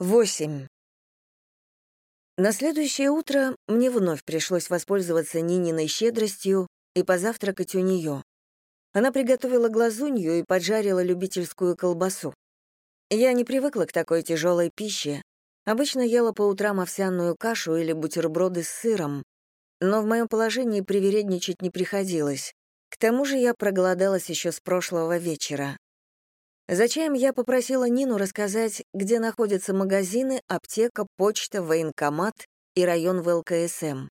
8. На следующее утро мне вновь пришлось воспользоваться Нининой щедростью и позавтракать у нее. Она приготовила глазунью и поджарила любительскую колбасу. Я не привыкла к такой тяжелой пище. Обычно ела по утрам овсяную кашу или бутерброды с сыром, но в моем положении привередничать не приходилось. К тому же я проголодалась еще с прошлого вечера. За чаем я попросила Нину рассказать, где находятся магазины, аптека, почта, военкомат и район в ЛКСМ.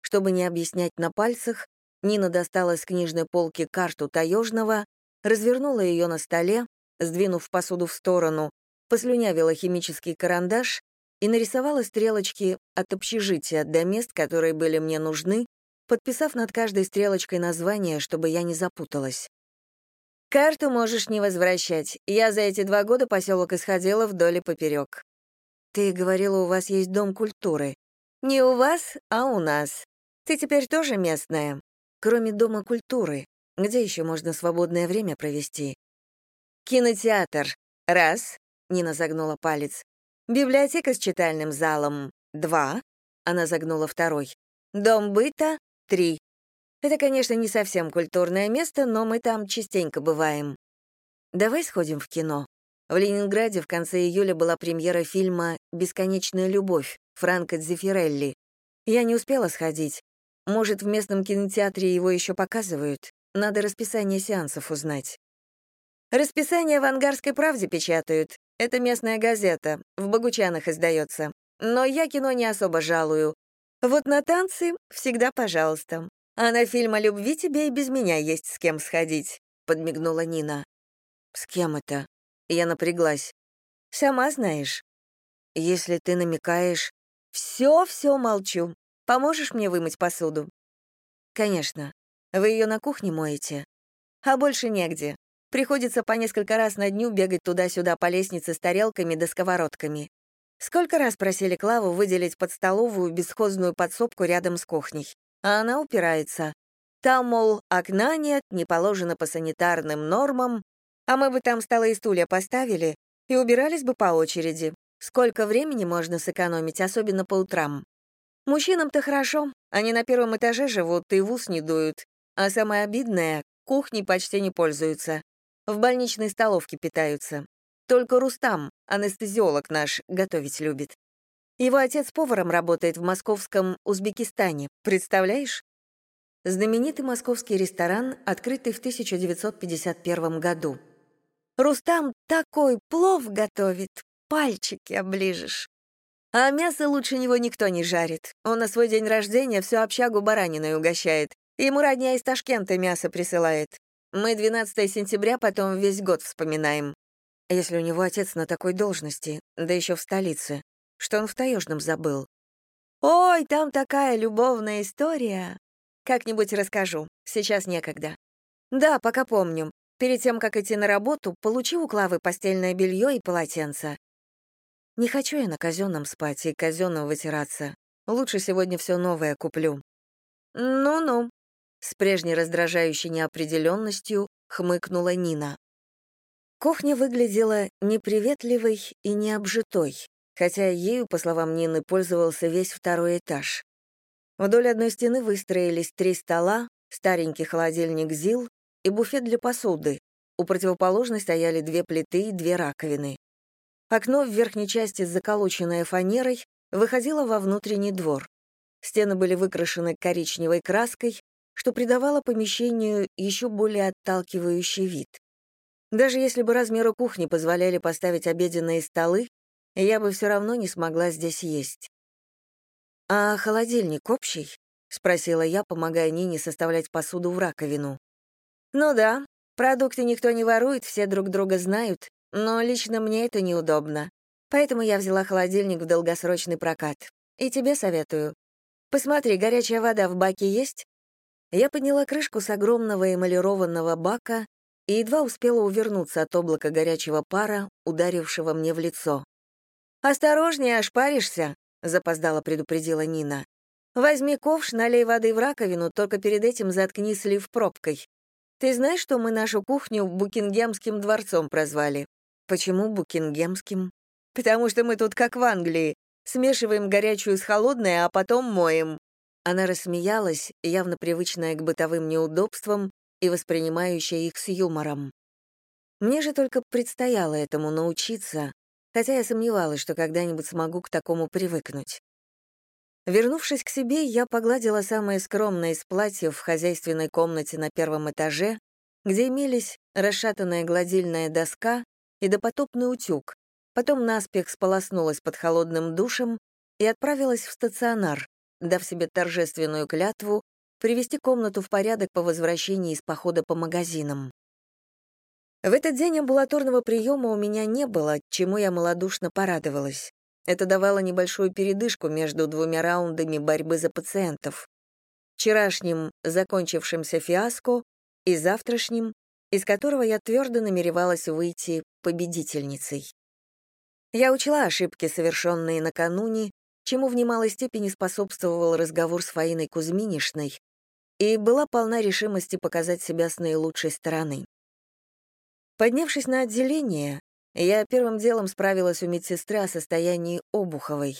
Чтобы не объяснять на пальцах, Нина достала с книжной полки карту таежного, развернула ее на столе, сдвинув посуду в сторону, послюнявила химический карандаш и нарисовала стрелочки от общежития до мест, которые были мне нужны, подписав над каждой стрелочкой название, чтобы я не запуталась. Карту можешь не возвращать. Я за эти два года поселок исходила вдоль и поперек. Ты говорила, у вас есть дом культуры. Не у вас, а у нас. Ты теперь тоже местная. Кроме дома культуры, где еще можно свободное время провести? Кинотеатр. Раз. Нина загнула палец. Библиотека с читальным залом. Два. Она загнула второй. Дом быта. Три. Это, конечно, не совсем культурное место, но мы там частенько бываем. Давай сходим в кино. В Ленинграде в конце июля была премьера фильма «Бесконечная любовь» Франко Дзефирелли. Я не успела сходить. Может, в местном кинотеатре его еще показывают? Надо расписание сеансов узнать. Расписание в «Ангарской правде» печатают. Это местная газета, в Богучанах издается. Но я кино не особо жалую. Вот на танцы всегда пожалуйста. А на фильм о любви тебе и без меня есть с кем сходить», — подмигнула Нина. «С кем это?» Я напряглась. «Сама знаешь. Если ты намекаешь...» «Все-все молчу. Поможешь мне вымыть посуду?» «Конечно. Вы ее на кухне моете?» «А больше негде. Приходится по несколько раз на дню бегать туда-сюда по лестнице с тарелками да сковородками. Сколько раз просили Клаву выделить под столовую бесхозную подсобку рядом с кухней а она упирается. Там, мол, окна нет, не положено по санитарным нормам, а мы бы там столы и стулья поставили и убирались бы по очереди. Сколько времени можно сэкономить, особенно по утрам? Мужчинам-то хорошо, они на первом этаже живут и в ус не дуют. А самое обидное — кухней почти не пользуются. В больничной столовке питаются. Только Рустам, анестезиолог наш, готовить любит. Его отец поваром работает в московском Узбекистане. Представляешь? Знаменитый московский ресторан, открытый в 1951 году. Рустам такой плов готовит, пальчики оближешь. А мясо лучше него никто не жарит. Он на свой день рождения всю общагу бараниной угощает. Ему родня из Ташкента мясо присылает. Мы 12 сентября потом весь год вспоминаем. Если у него отец на такой должности, да еще в столице, что он в таежном забыл. «Ой, там такая любовная история!» «Как-нибудь расскажу, сейчас некогда». «Да, пока помню. Перед тем, как идти на работу, получи у Клавы постельное белье и полотенце. Не хочу я на казенном спать и казенном вытираться. Лучше сегодня все новое куплю». «Ну-ну», — с прежней раздражающей неопределенностью хмыкнула Нина. Кухня выглядела неприветливой и необжитой хотя ею, по словам Нины, пользовался весь второй этаж. Вдоль одной стены выстроились три стола, старенький холодильник ЗИЛ и буфет для посуды. У противоположной стояли две плиты и две раковины. Окно в верхней части, заколоченное фанерой, выходило во внутренний двор. Стены были выкрашены коричневой краской, что придавало помещению еще более отталкивающий вид. Даже если бы размеры кухни позволяли поставить обеденные столы, я бы все равно не смогла здесь есть. «А холодильник общий?» — спросила я, помогая Нине составлять посуду в раковину. «Ну да, продукты никто не ворует, все друг друга знают, но лично мне это неудобно. Поэтому я взяла холодильник в долгосрочный прокат. И тебе советую. Посмотри, горячая вода в баке есть?» Я подняла крышку с огромного эмалированного бака и едва успела увернуться от облака горячего пара, ударившего мне в лицо. «Осторожнее, ошпаришься», — запоздала предупредила Нина. «Возьми ковш, налей воды в раковину, только перед этим заткни слив пробкой. Ты знаешь, что мы нашу кухню Букингемским дворцом прозвали?» «Почему Букингемским?» потому что мы тут как в Англии. Смешиваем горячую с холодной, а потом моем». Она рассмеялась, явно привычная к бытовым неудобствам и воспринимающая их с юмором. Мне же только предстояло этому научиться, хотя я сомневалась, что когда-нибудь смогу к такому привыкнуть. Вернувшись к себе, я погладила самое скромное из платьев в хозяйственной комнате на первом этаже, где имелись расшатанная гладильная доска и допотопный утюг, потом наспех сполоснулась под холодным душем и отправилась в стационар, дав себе торжественную клятву привести комнату в порядок по возвращении из похода по магазинам. В этот день амбулаторного приема у меня не было, чему я малодушно порадовалась. Это давало небольшую передышку между двумя раундами борьбы за пациентов. Вчерашним, закончившимся фиаско, и завтрашним, из которого я твердо намеревалась выйти победительницей. Я учла ошибки, совершенные накануне, чему в немалой степени способствовал разговор с Фаиной Кузьминишной, и была полна решимости показать себя с наилучшей стороны. Поднявшись на отделение, я первым делом справилась у медсестры о состоянии Обуховой.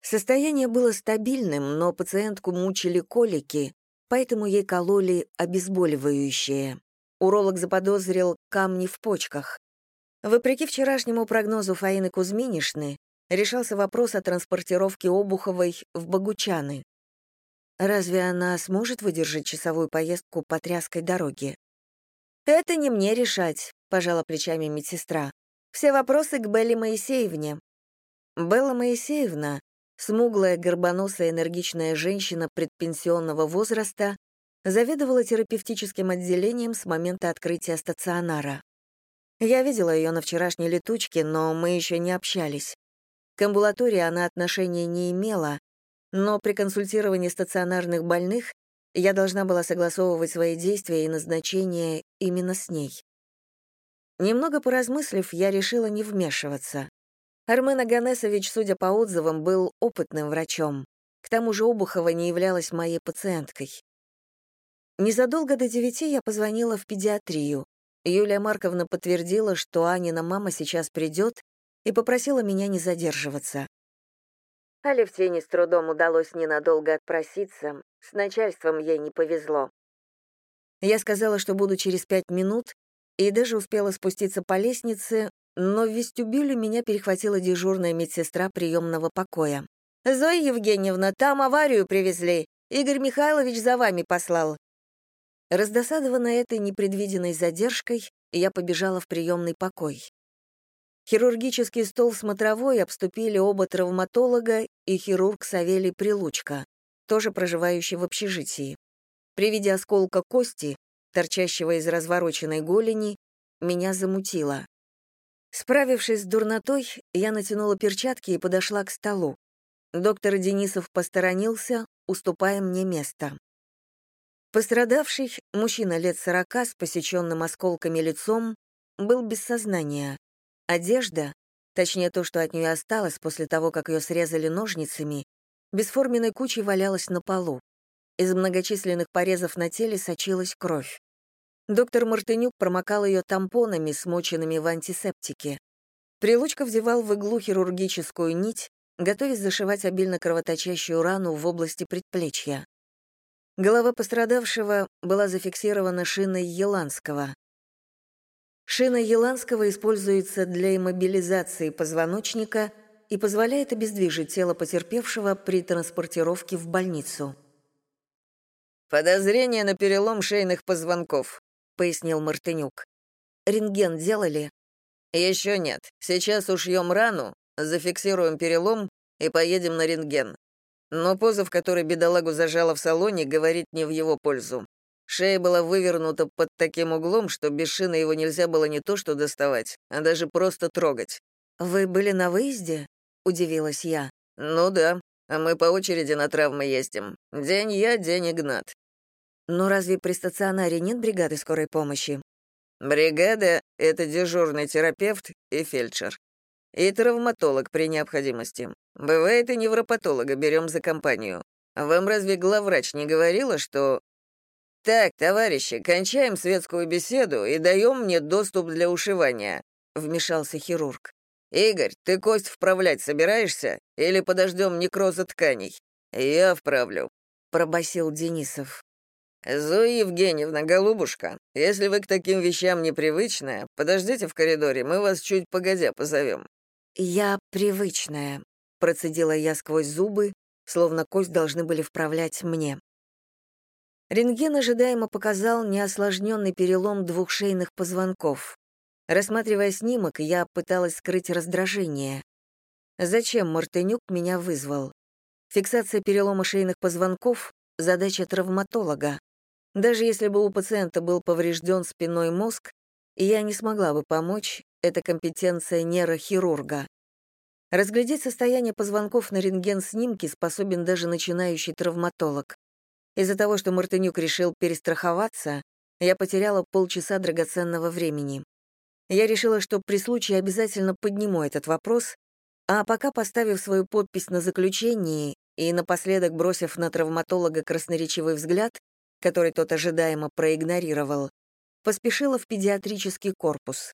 Состояние было стабильным, но пациентку мучили колики, поэтому ей кололи обезболивающее. Уролог заподозрил камни в почках. Вопреки вчерашнему прогнозу Фаины Кузьминишны, решался вопрос о транспортировке Обуховой в Богучаны. Разве она сможет выдержать часовую поездку по тряской дороге? «Это не мне решать», — пожала плечами медсестра. «Все вопросы к Белле Моисеевне». Белла Моисеевна, смуглая, горбоносая, энергичная женщина предпенсионного возраста, заведовала терапевтическим отделением с момента открытия стационара. Я видела ее на вчерашней летучке, но мы еще не общались. К амбулатории она отношения не имела, но при консультировании стационарных больных я должна была согласовывать свои действия и назначения именно с ней. Немного поразмыслив, я решила не вмешиваться. Армен Аганесович, судя по отзывам, был опытным врачом. К тому же Обухова не являлась моей пациенткой. Незадолго до девяти я позвонила в педиатрию. Юлия Марковна подтвердила, что Анина мама сейчас придет, и попросила меня не задерживаться. Алевтине с трудом удалось ненадолго отпроситься, с начальством ей не повезло. Я сказала, что буду через пять минут, и даже успела спуститься по лестнице, но в вестибюле меня перехватила дежурная медсестра приемного покоя. «Зоя Евгеньевна, там аварию привезли. Игорь Михайлович за вами послал». Раздосадованная этой непредвиденной задержкой, я побежала в приемный покой. Хирургический стол смотровой обступили оба травматолога и хирург Савелий Прилучка, тоже проживающий в общежитии. При виде осколка кости, торчащего из развороченной голени, меня замутило. Справившись с дурнотой, я натянула перчатки и подошла к столу. Доктор Денисов посторонился, уступая мне место. Пострадавший, мужчина лет сорока с посеченным осколками лицом, был без сознания. Одежда, точнее то, что от нее осталось после того, как ее срезали ножницами, бесформенной кучей валялась на полу. Из многочисленных порезов на теле сочилась кровь. Доктор Мартынюк промокал ее тампонами, смоченными в антисептике. Прилучка вдевал в иглу хирургическую нить, готовясь зашивать обильно кровоточащую рану в области предплечья. Голова пострадавшего была зафиксирована шиной Еланского. Шина Еланского используется для иммобилизации позвоночника и позволяет обездвижить тело потерпевшего при транспортировке в больницу. «Подозрение на перелом шейных позвонков», — пояснил Мартынюк. «Рентген делали?» «Еще нет. Сейчас ушьем рану, зафиксируем перелом и поедем на рентген. Но поза, в которой бедолагу зажало в салоне, говорит не в его пользу. Шея была вывернута под таким углом, что без шины его нельзя было не то что доставать, а даже просто трогать. «Вы были на выезде?» — удивилась я. «Ну да, а мы по очереди на травмы ездим. День я, день Игнат». «Но разве при стационаре нет бригады скорой помощи?» «Бригада — это дежурный терапевт и фельдшер. И травматолог при необходимости. Бывает и невропатолога берем за компанию. Вам разве главврач не говорила, что «Так, товарищи, кончаем светскую беседу и даем мне доступ для ушивания», — вмешался хирург. «Игорь, ты кость вправлять собираешься? Или подождем некроза тканей?» «Я вправлю», — пробасил Денисов. «Зоя Евгеньевна, голубушка, если вы к таким вещам непривычная, подождите в коридоре, мы вас чуть погодя позовем». «Я привычная», — процедила я сквозь зубы, словно кость должны были вправлять мне. Рентген ожидаемо показал неосложненный перелом двух шейных позвонков. Рассматривая снимок, я пыталась скрыть раздражение. Зачем Мартынюк меня вызвал? Фиксация перелома шейных позвонков — задача травматолога. Даже если бы у пациента был поврежден спиной мозг, я не смогла бы помочь, это компетенция нейрохирурга. Разглядеть состояние позвонков на рентген-снимке способен даже начинающий травматолог. Из-за того, что Мартынюк решил перестраховаться, я потеряла полчаса драгоценного времени. Я решила, что при случае обязательно подниму этот вопрос, а пока, поставив свою подпись на заключении и напоследок бросив на травматолога красноречивый взгляд, который тот ожидаемо проигнорировал, поспешила в педиатрический корпус.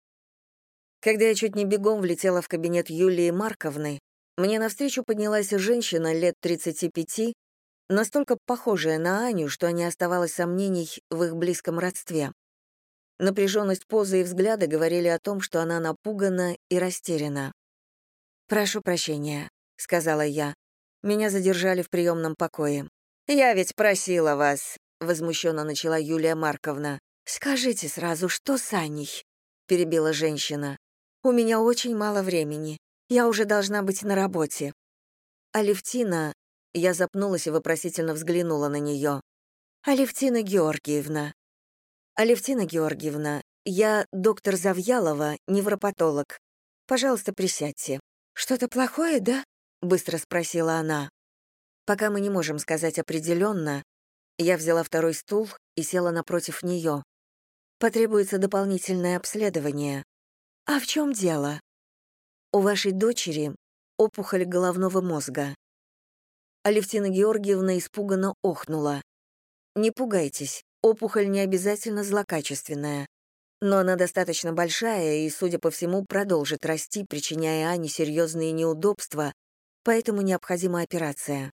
Когда я чуть не бегом влетела в кабинет Юлии Марковны, мне навстречу поднялась женщина лет 35, настолько похожая на Аню, что не оставалось сомнений в их близком родстве. Напряженность позы и взгляда говорили о том, что она напугана и растеряна. «Прошу прощения», — сказала я. Меня задержали в приемном покое. «Я ведь просила вас», — возмущенно начала Юлия Марковна. «Скажите сразу, что с Аней?» — перебила женщина. «У меня очень мало времени. Я уже должна быть на работе». Алевтина... Я запнулась и вопросительно взглянула на нее. «Алевтина Георгиевна, «Алевтина Георгиевна, я доктор Завьялова, невропатолог. Пожалуйста, присядьте». «Что-то плохое, да?» — быстро спросила она. Пока мы не можем сказать определенно, я взяла второй стул и села напротив нее. Потребуется дополнительное обследование. А в чем дело? У вашей дочери опухоль головного мозга. Алевтина Георгиевна испуганно охнула. Не пугайтесь, Опухоль не обязательно злокачественная, но она достаточно большая и, судя по всему, продолжит расти, причиняя Ане серьезные неудобства, поэтому необходима операция.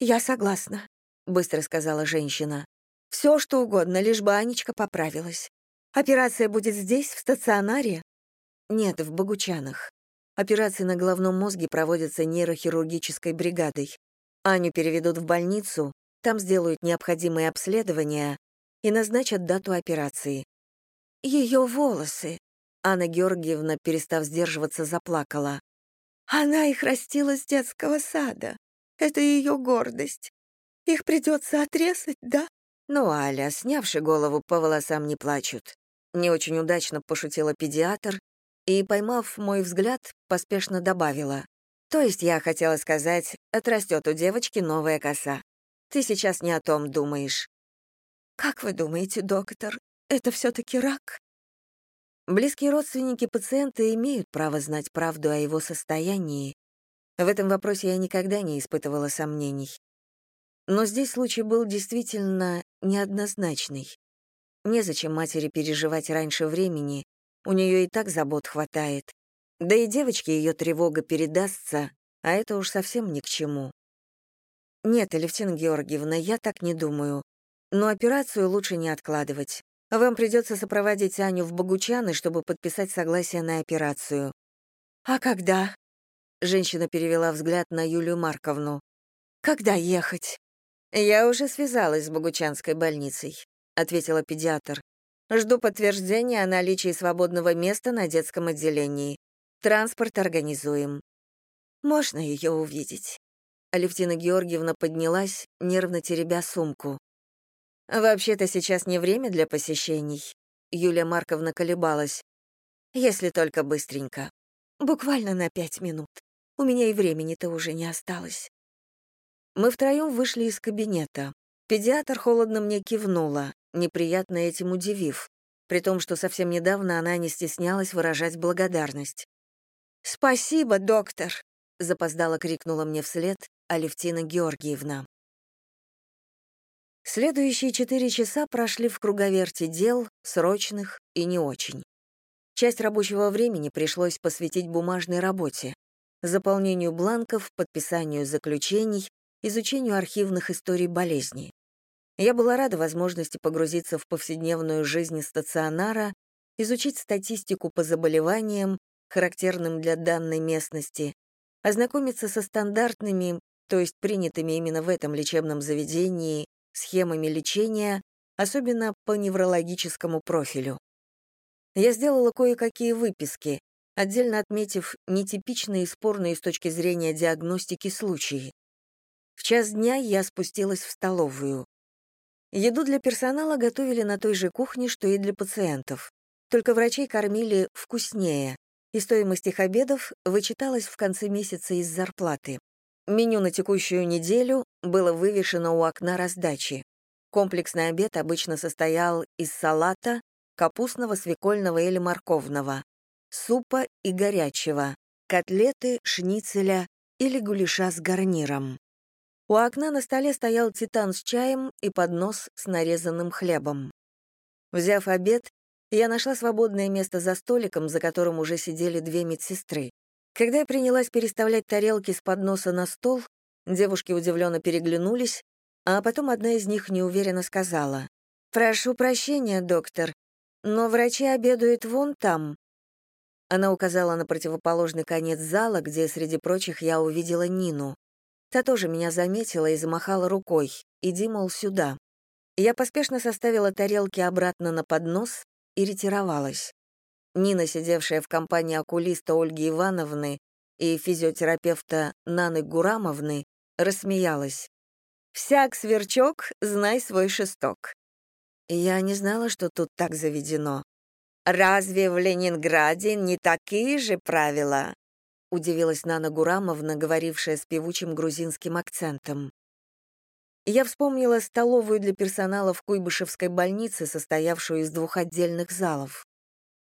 «Я согласна», — быстро сказала женщина. «Все, что угодно, лишь бы Анечка поправилась. Операция будет здесь, в стационаре?» «Нет, в Богучанах. Операции на головном мозге проводятся нейрохирургической бригадой. Аню переведут в больницу, там сделают необходимые обследования, и назначат дату операции. Ее волосы. Анна Георгиевна, перестав сдерживаться, заплакала. Она их растила с детского сада. Это ее гордость. Их придется отрезать, да? Ну, Аля, снявши голову, по волосам не плачут. Не очень удачно пошутила педиатр и, поймав мой взгляд, поспешно добавила. То есть я хотела сказать, отрастет у девочки новая коса. Ты сейчас не о том думаешь. «Как вы думаете, доктор, это все-таки рак?» Близкие родственники пациента имеют право знать правду о его состоянии. В этом вопросе я никогда не испытывала сомнений. Но здесь случай был действительно неоднозначный. Незачем матери переживать раньше времени, у нее и так забот хватает. Да и девочке ее тревога передастся, а это уж совсем ни к чему. Нет, Алевтина Георгиевна, я так не думаю. Но операцию лучше не откладывать. Вам придется сопроводить Аню в Богучаны, чтобы подписать согласие на операцию. А когда? Женщина перевела взгляд на Юлию Марковну. Когда ехать? Я уже связалась с Богучанской больницей, ответила педиатр. Жду подтверждения о наличии свободного места на детском отделении. Транспорт организуем. Можно ее увидеть. Алевтина Георгиевна поднялась, нервно теребя сумку. «Вообще-то сейчас не время для посещений», — Юлия Марковна колебалась. «Если только быстренько. Буквально на пять минут. У меня и времени-то уже не осталось». Мы втроем вышли из кабинета. Педиатр холодно мне кивнула, неприятно этим удивив, при том, что совсем недавно она не стеснялась выражать благодарность. «Спасибо, доктор!» — запоздало крикнула мне вслед Алевтина Георгиевна. Следующие четыре часа прошли в круговерте дел, срочных и не очень. Часть рабочего времени пришлось посвятить бумажной работе, заполнению бланков, подписанию заключений, изучению архивных историй болезни. Я была рада возможности погрузиться в повседневную жизнь стационара, изучить статистику по заболеваниям, характерным для данной местности, ознакомиться со стандартными, то есть принятыми именно в этом лечебном заведении, схемами лечения, особенно по неврологическому профилю. Я сделала кое-какие выписки, отдельно отметив нетипичные и спорные с точки зрения диагностики случаи. В час дня я спустилась в столовую. Еду для персонала готовили на той же кухне, что и для пациентов. Только врачей кормили вкуснее, и стоимость их обедов вычиталась в конце месяца из зарплаты. Меню на текущую неделю было вывешено у окна раздачи. Комплексный обед обычно состоял из салата, капустного, свекольного или морковного, супа и горячего, котлеты, шницеля или гуляша с гарниром. У окна на столе стоял титан с чаем и поднос с нарезанным хлебом. Взяв обед, я нашла свободное место за столиком, за которым уже сидели две медсестры. Когда я принялась переставлять тарелки с подноса на стол, девушки удивленно переглянулись, а потом одна из них неуверенно сказала, «Прошу прощения, доктор, но врачи обедают вон там». Она указала на противоположный конец зала, где, среди прочих, я увидела Нину. Та тоже меня заметила и замахала рукой. «Иди, мол, сюда». Я поспешно составила тарелки обратно на поднос и ретировалась. Нина, сидевшая в компании окулиста Ольги Ивановны и физиотерапевта Наны Гурамовны, рассмеялась. «Всяк сверчок, знай свой шесток». Я не знала, что тут так заведено. «Разве в Ленинграде не такие же правила?» удивилась Нана Гурамовна, говорившая с певучим грузинским акцентом. Я вспомнила столовую для персонала в Куйбышевской больнице, состоявшую из двух отдельных залов.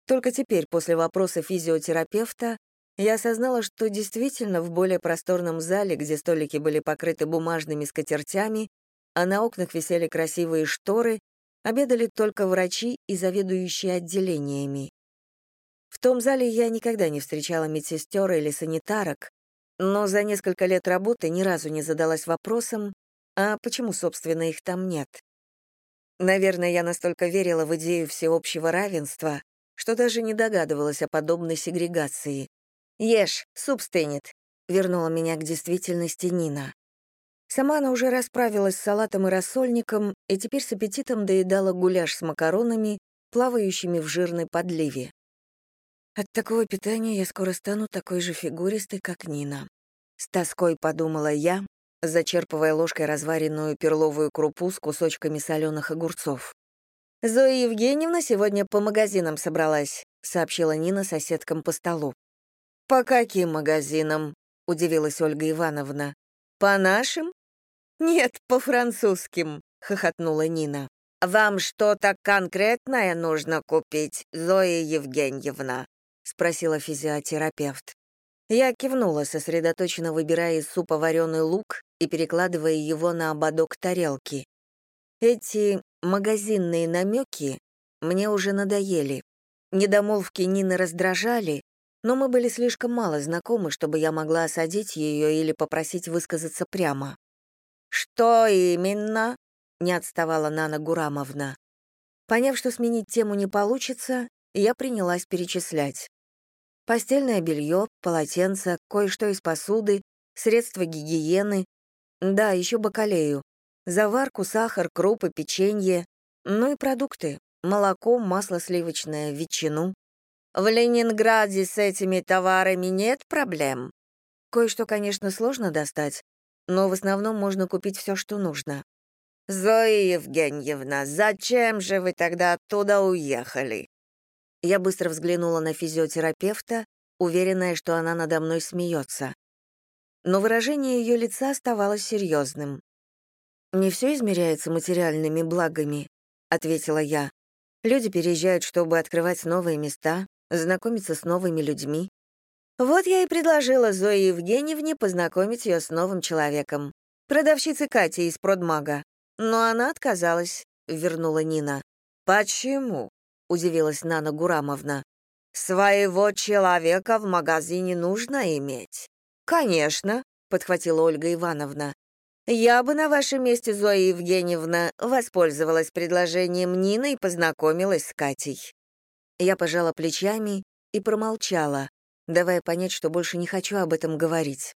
Только теперь, после вопроса физиотерапевта, я осознала, что действительно в более просторном зале, где столики были покрыты бумажными скатертями, а на окнах висели красивые шторы, обедали только врачи и заведующие отделениями. В том зале я никогда не встречала медсестер или санитарок, но за несколько лет работы ни разу не задалась вопросом, а почему, собственно, их там нет? Наверное, я настолько верила в идею всеобщего равенства, что даже не догадывалась о подобной сегрегации. «Ешь, суп стынет», — вернула меня к действительности Нина. Сама она уже расправилась с салатом и рассольником и теперь с аппетитом доедала гуляш с макаронами, плавающими в жирной подливе. От такого питания я скоро стану такой же фигуристой, как Нина. С тоской подумала я, зачерпывая ложкой разваренную перловую крупу с кусочками соленых огурцов. «Зоя Евгеньевна сегодня по магазинам собралась», — сообщила Нина соседкам по столу. «По каким магазинам?» — удивилась Ольга Ивановна. «По нашим?» «Нет, по французским», — хохотнула Нина. «Вам что-то конкретное нужно купить, Зоя Евгеньевна?» — спросила физиотерапевт. Я кивнула, сосредоточенно выбирая из супа вареный лук и перекладывая его на ободок тарелки. Эти магазинные намеки мне уже надоели. Недомолвки Нины раздражали, но мы были слишком мало знакомы, чтобы я могла осадить ее или попросить высказаться прямо. «Что именно?» — не отставала Нана Гурамовна. Поняв, что сменить тему не получится, я принялась перечислять. Постельное белье, полотенце, кое-что из посуды, средства гигиены, да, еще бакалею, заварку, сахар, крупы, печенье, ну и продукты, молоко, масло сливочное, ветчину. В Ленинграде с этими товарами нет проблем? Кое-что, конечно, сложно достать, но в основном можно купить все, что нужно. «Зоя Евгеньевна, зачем же вы тогда оттуда уехали?» Я быстро взглянула на физиотерапевта, уверенная, что она надо мной смеется. Но выражение ее лица оставалось серьезным. «Не все измеряется материальными благами», — ответила я. «Люди переезжают, чтобы открывать новые места, знакомиться с новыми людьми. Вот я и предложила Зое Евгеньевне познакомить ее с новым человеком, продавщицей Кати из продмага. Но она отказалась», — вернула Нина. «Почему?» — удивилась Нана Гурамовна. Своего человека в магазине нужно иметь. Конечно, подхватила Ольга Ивановна. Я бы на вашем месте, Зоя Евгеньевна, воспользовалась предложением Нины и познакомилась с Катей. Я пожала плечами и промолчала, давая понять, что больше не хочу об этом говорить.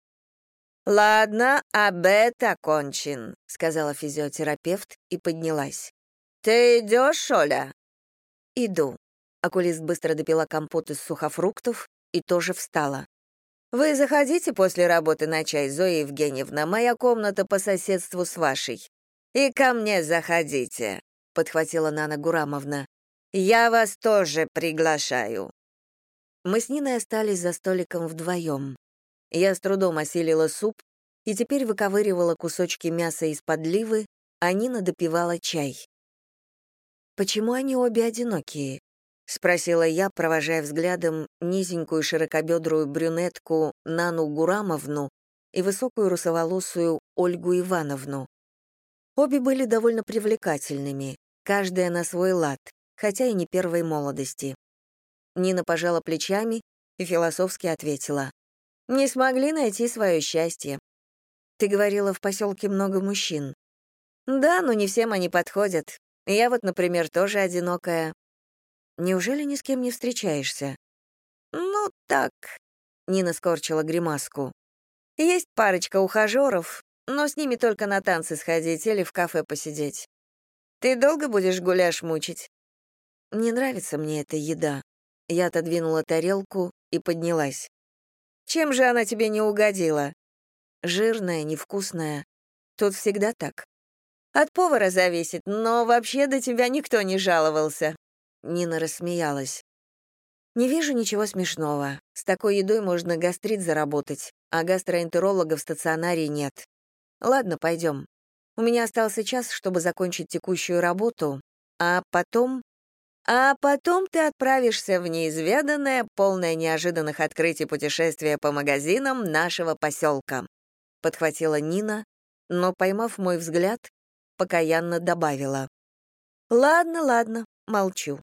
«Ладно, обед окончен», — сказала физиотерапевт и поднялась. «Ты идешь, Оля?» «Иду». Окулист быстро допила компот из сухофруктов и тоже встала. «Вы заходите после работы на чай, Зоя Евгеньевна, моя комната по соседству с вашей. И ко мне заходите», — подхватила Нана Гурамовна. «Я вас тоже приглашаю». Мы с Ниной остались за столиком вдвоем. Я с трудом осилила суп и теперь выковыривала кусочки мяса из подливы, а Нина допивала чай. «Почему они обе одинокие?» — спросила я, провожая взглядом низенькую широкобедрую брюнетку Нану Гурамовну и высокую русоволосую Ольгу Ивановну. Обе были довольно привлекательными, каждая на свой лад, хотя и не первой молодости. Нина пожала плечами и философски ответила. «Не смогли найти свое счастье. Ты говорила, в поселке много мужчин. Да, но не всем они подходят. Я вот, например, тоже одинокая. Неужели ни с кем не встречаешься? Ну, так. Нина скорчила гримаску. Есть парочка ухажеров, но с ними только на танцы сходить или в кафе посидеть. Ты долго будешь гуляш мучить? Не нравится мне эта еда. Я отодвинула тарелку и поднялась. Чем же она тебе не угодила? Жирная, невкусная. Тут всегда так. От повара зависит, но вообще до тебя никто не жаловался. Нина рассмеялась. Не вижу ничего смешного. С такой едой можно гастрит заработать, а гастроэнтеролога в стационаре нет. Ладно, пойдем. У меня остался час, чтобы закончить текущую работу, а потом а потом ты отправишься в неизведанное, полное неожиданных открытий путешествие по магазинам нашего поселка», — подхватила Нина, но, поймав мой взгляд, покаянно добавила. «Ладно, ладно, молчу.